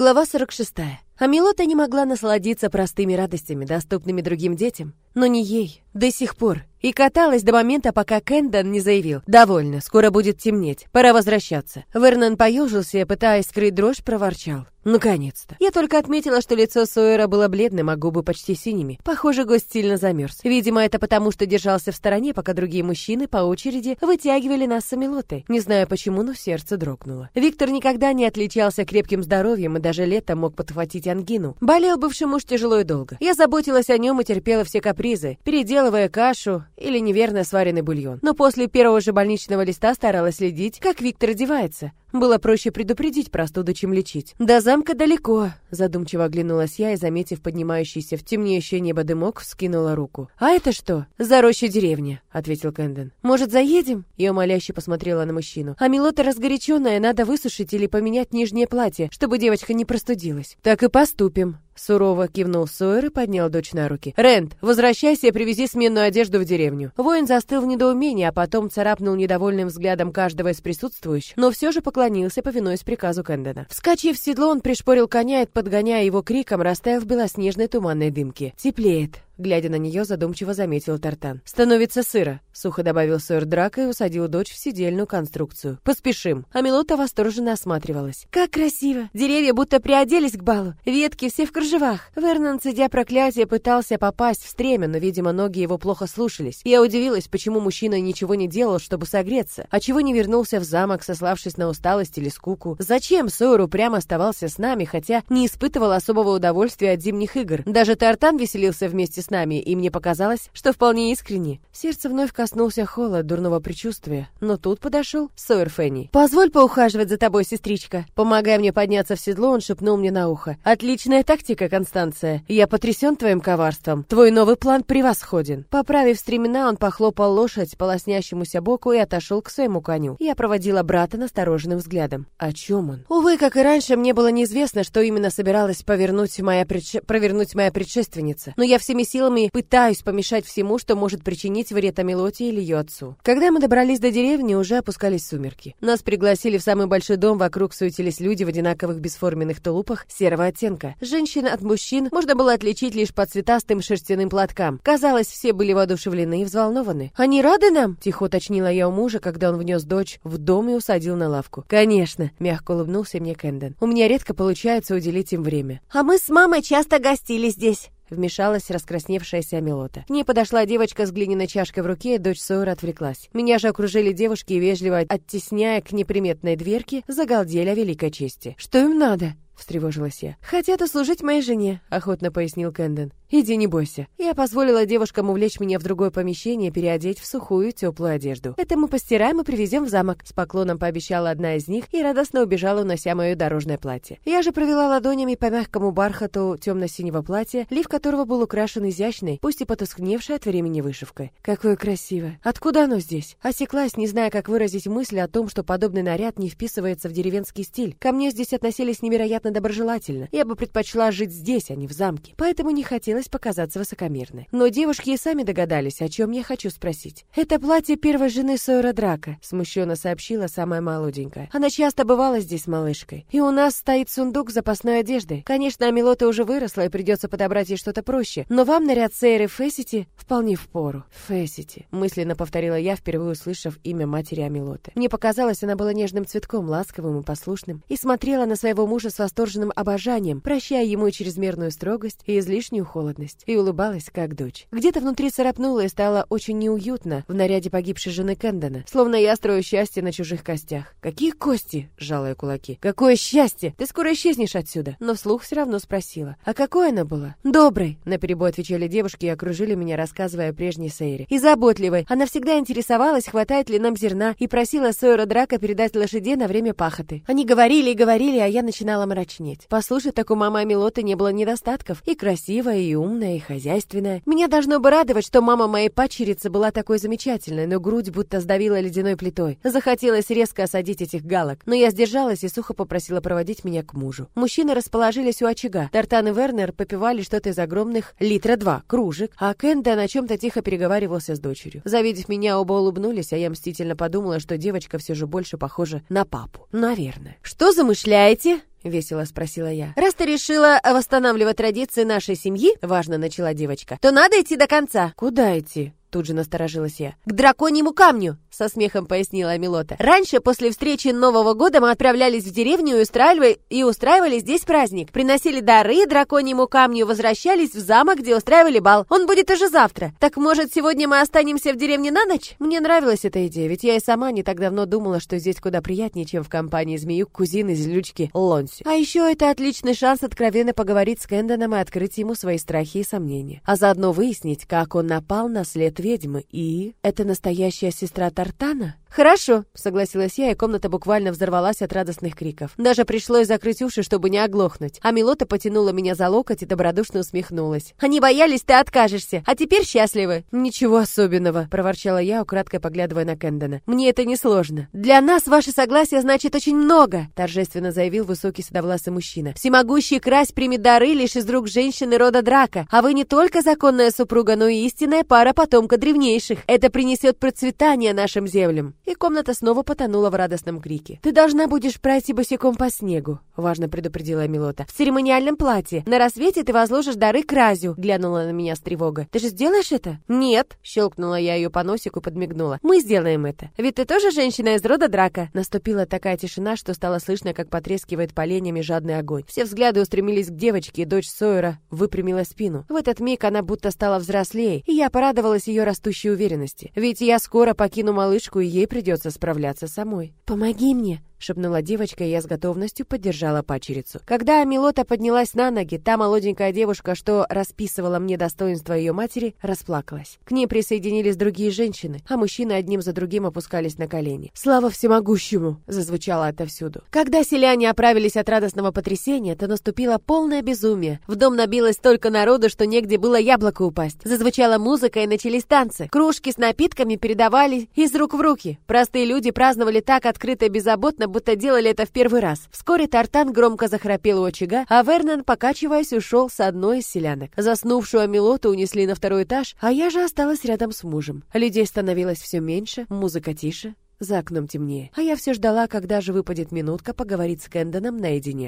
Глава 46. Амилота не могла насладиться простыми радостями, доступными другим детям, но не ей, до сих пор, и каталась до момента, пока Кэндон не заявил «Довольно, скоро будет темнеть, пора возвращаться». Вернон поежился пытаясь скрыть дрожь, проворчал. Наконец-то. Я только отметила, что лицо Сойера было бледным, а губы почти синими. Похоже, гость сильно замерз. Видимо, это потому, что держался в стороне, пока другие мужчины по очереди вытягивали нас с Амилотой. Не знаю почему, но сердце дрогнуло. Виктор никогда не отличался крепким здоровьем и даже летом мог подхватить ангину. Болел бывший муж тяжело и долго. Я заботилась о нем и терпела все капризы, переделывая кашу или неверно сваренный бульон. Но после первого же больничного листа старалась следить, как Виктор одевается. Было проще предупредить простуду, чем лечить. До замка далеко, задумчиво оглянулась я и, заметив поднимающийся в темнеющее небо дымок, вскинула руку. А это что? За рощей деревня, ответил Кэндон. Может, заедем? Я умоляюще посмотрела на мужчину. А милота разгоряченная, надо высушить или поменять нижнее платье, чтобы девочка не простудилась. Так и поступим, Сурово кивнул Сойер и поднял дочь на руки. «Рент, возвращайся и привези сменную одежду в деревню». Воин застыл в недоумении, а потом царапнул недовольным взглядом каждого из присутствующих, но все же поклонился, повинуясь приказу Кэндона. Вскочив в седло, он пришпорил коня и, подгоняя его криком, растаял в белоснежной туманной дымке. «Теплеет», Глядя на нее, задумчиво заметил Тартан. «Становится сыро», — сухо добавил сэр Драко и усадил дочь в сидельную конструкцию. «Поспешим». А Милота восторженно осматривалась. «Как красиво! Деревья будто приоделись к балу. Ветки все в кружевах». Вернон, цедя проклятие, пытался попасть в стремя, но, видимо, ноги его плохо слушались. Я удивилась, почему мужчина ничего не делал, чтобы согреться, а чего не вернулся в замок, сославшись на усталость или скуку. Зачем Сойру прямо оставался с нами, хотя не испытывал особого удовольствия от зимних игр? Даже Тартан веселился вместе с с нами, и мне показалось, что вполне искренне. Сердце вновь коснулся холод, дурного предчувствия, но тут подошел Сойер Фенни. «Позволь поухаживать за тобой, сестричка». Помогая мне подняться в седло, он шепнул мне на ухо. «Отличная тактика, Констанция. Я потрясен твоим коварством. Твой новый план превосходен». Поправив стремена, он похлопал лошадь по лоснящемуся боку и отошел к своему коню. Я проводила брата настороженным взглядом. О чем он? Увы, как и раньше, мне было неизвестно, что именно собиралась повернуть моя предше... провернуть моя предшественница. Но я всеми силами силами пытаюсь помешать всему, что может причинить вред Амелоте или ее отцу. Когда мы добрались до деревни, уже опускались сумерки. Нас пригласили в самый большой дом, вокруг суетились люди в одинаковых бесформенных тулупах серого оттенка. Женщин от мужчин можно было отличить лишь по цветастым шерстяным платкам. Казалось, все были воодушевлены и взволнованы. «Они рады нам?» – тихо уточнила я у мужа, когда он внес дочь в дом и усадил на лавку. «Конечно», – мягко улыбнулся мне Кэндон. «У меня редко получается уделить им время». «А мы с мамой часто гостили здесь», Вмешалась раскрасневшаяся Амелота. К ней подошла девочка с глиняной чашкой в руке, дочь Сойера отвлеклась. Меня же окружили девушки и, вежливо оттесняя к неприметной дверке, загалдели о великой чести. «Что им надо?» Встревожилась я. «Хотят услужить моей жене», — охотно пояснил Кэндон. «Иди, не бойся». Я позволила девушкам увлечь меня в другое помещение, переодеть в сухую теплую одежду. «Это мы постираем и привезем в замок», — с поклоном пообещала одна из них и радостно убежала, унося мое дорожное платье. Я же провела ладонями по мягкому бархату темно-синего платья, лиф которого был украшен изящной, пусть и потускневшей от времени вышивкой. Какое красивое! Откуда оно здесь? Осеклась, не зная, как выразить мысль о том, что подобный наряд не вписывается в деревенский стиль. Ко мне здесь относились невероятно доброжелательно. Я бы предпочла жить здесь, а не в замке. Поэтому не хотелось показаться высокомерной. Но девушки и сами догадались, о чем я хочу спросить. «Это платье первой жены Сойера Драка», — смущенно сообщила самая молоденькая. «Она часто бывала здесь малышкой. И у нас стоит сундук с запасной одеждой. Конечно, Амилота уже выросла, и придется подобрать ей что-то проще. Но вам наряд Сейры Фессити вполне впору». «Фессити», — мысленно повторила я, впервые услышав имя матери Амилоты. Мне показалось, она была нежным цветком, ласковым и послушным, и смотрела на своего мужа с восторженным обожанием, прощая ему чрезмерную строгость и излишнюю холодность и улыбалась, как дочь. Где-то внутри царапнуло и стало очень неуютно в наряде погибшей жены Кэндона, словно я строю счастье на чужих костях. «Какие кости?» — сжала кулаки. «Какое счастье! Ты скоро исчезнешь отсюда!» Но вслух все равно спросила. «А какой она была?» «Доброй!» — наперебой отвечали девушки и окружили меня, рассказывая о прежней Сейре. «И заботливой. Она всегда интересовалась, хватает ли нам зерна, и просила Сойера Драка передать лошадей на время пахоты. Они говорили и говорили, а я начинала мрачнеть. Послушать, так у мамы Амилоты не было недостатков. И красивая, и умная, и хозяйственная. Меня должно бы радовать, что мама моей падчерицы была такой замечательной, но грудь будто сдавила ледяной плитой. Захотелось резко осадить этих галок, но я сдержалась и сухо попросила проводить меня к мужу. Мужчины расположились у очага. Тартан и Вернер попивали что-то из огромных литра два кружек, а Кэнда о чем-то тихо переговаривался с дочерью. Завидев меня, оба улыбнулись, а я мстительно подумала, что девочка все же больше похожа на папу. Наверное. «Что замышляете?» — весело спросила я. «Раз ты решила восстанавливать традиции нашей семьи, — важно начала девочка, — то надо идти до конца». «Куда идти?» Тут же насторожилась я. «К драконьему камню!» — со смехом пояснила Амилота. «Раньше, после встречи Нового года, мы отправлялись в деревню и устраивали, и устраивали здесь праздник. Приносили дары драконьему камню, возвращались в замок, где устраивали бал. Он будет уже завтра. Так, может, сегодня мы останемся в деревне на ночь?» Мне нравилась эта идея, ведь я и сама не так давно думала, что здесь куда приятнее, чем в компании змеюк кузины злючки Лонси. А еще это отличный шанс откровенно поговорить с Кэндоном и открыть ему свои страхи и сомнения. А заодно выяснить, как он напал на след ведьмы и... Это настоящая сестра Тартана? «Хорошо», — согласилась я, и комната буквально взорвалась от радостных криков. Даже пришлось закрыть уши, чтобы не оглохнуть. А Милота потянула меня за локоть и добродушно усмехнулась. «Они боялись, ты откажешься, а теперь счастливы». «Ничего особенного», — проворчала я, украдкой поглядывая на Кэндона. «Мне это несложно». «Для нас ваше согласие значит очень много», — торжественно заявил высокий седовласый мужчина. «Всемогущий Крась примет дары лишь из рук женщины рода Драка, а вы не только законная супруга, но и истинная пара потомка древнейших. Это принесет процветание нашим землям» и комната снова потонула в радостном крике. «Ты должна будешь пройти босиком по снегу», — важно предупредила Милота. «В церемониальном платье. На рассвете ты возложишь дары Кразю», — глянула на меня с тревогой. «Ты же сделаешь это?» «Нет», — щелкнула я ее по носику и подмигнула. «Мы сделаем это. Ведь ты тоже женщина из рода Драка». Наступила такая тишина, что стало слышно, как потрескивает поленьями жадный огонь. Все взгляды устремились к девочке, и дочь Сойера выпрямила спину. В этот миг она будто стала взрослее, и я порадовалась ее растущей уверенности. Ведь я скоро покину малышку, и ей справляться самой. «Помоги мне!» — шепнула девочка, и я с готовностью поддержала пачерицу. Когда Амилота поднялась на ноги, та молоденькая девушка, что расписывала мне достоинства ее матери, расплакалась. К ней присоединились другие женщины, а мужчины одним за другим опускались на колени. «Слава всемогущему!» — зазвучало отовсюду. Когда селяне оправились от радостного потрясения, то наступило полное безумие. В дом набилось столько народу, что негде было яблоко упасть. Зазвучала музыка, и начались танцы. Кружки с напитками передавали из рук в руки. Простые люди праздновали так открыто и беззаботно, будто делали это в первый раз. Вскоре Тартан громко захрапел у очага, а Вернон, покачиваясь, ушел с одной из селянок. Заснувшую Амилоту унесли на второй этаж, а я же осталась рядом с мужем. Людей становилось все меньше, музыка тише, за окном темнее. А я все ждала, когда же выпадет минутка поговорить с Кэндоном наедине.